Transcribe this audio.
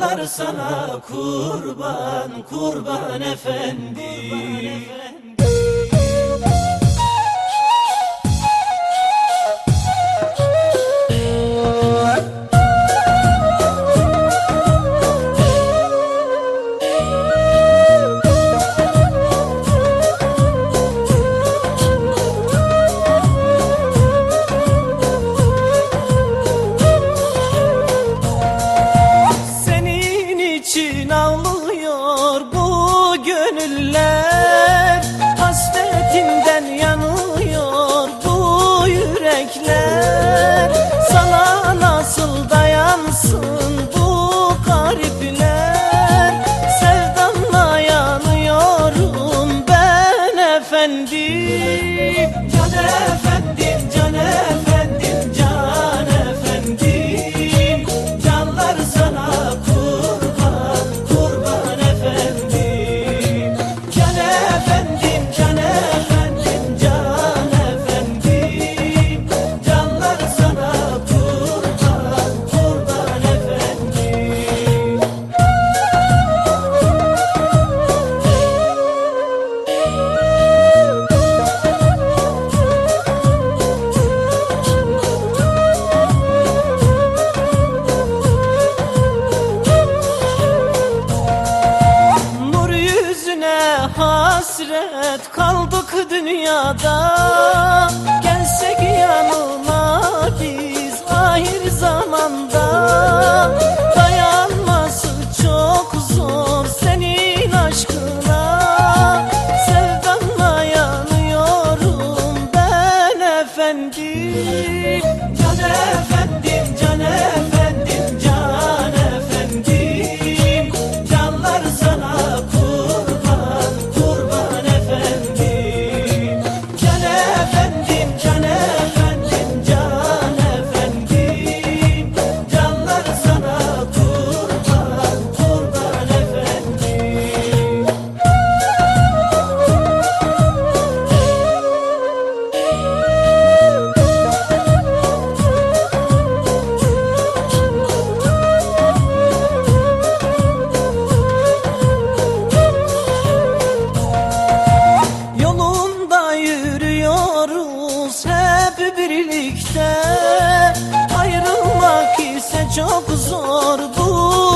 Canlar sana kurban, kurban efendim. செல்ல hasret kaldık dünyada. Gelsek yanına biz ahir zamanda. Dayanması çok zor senin aşkına. Sevdanla yanıyorum ben efendim. Mutluyuz hep birlikte. Ayrılmak ise çok zordu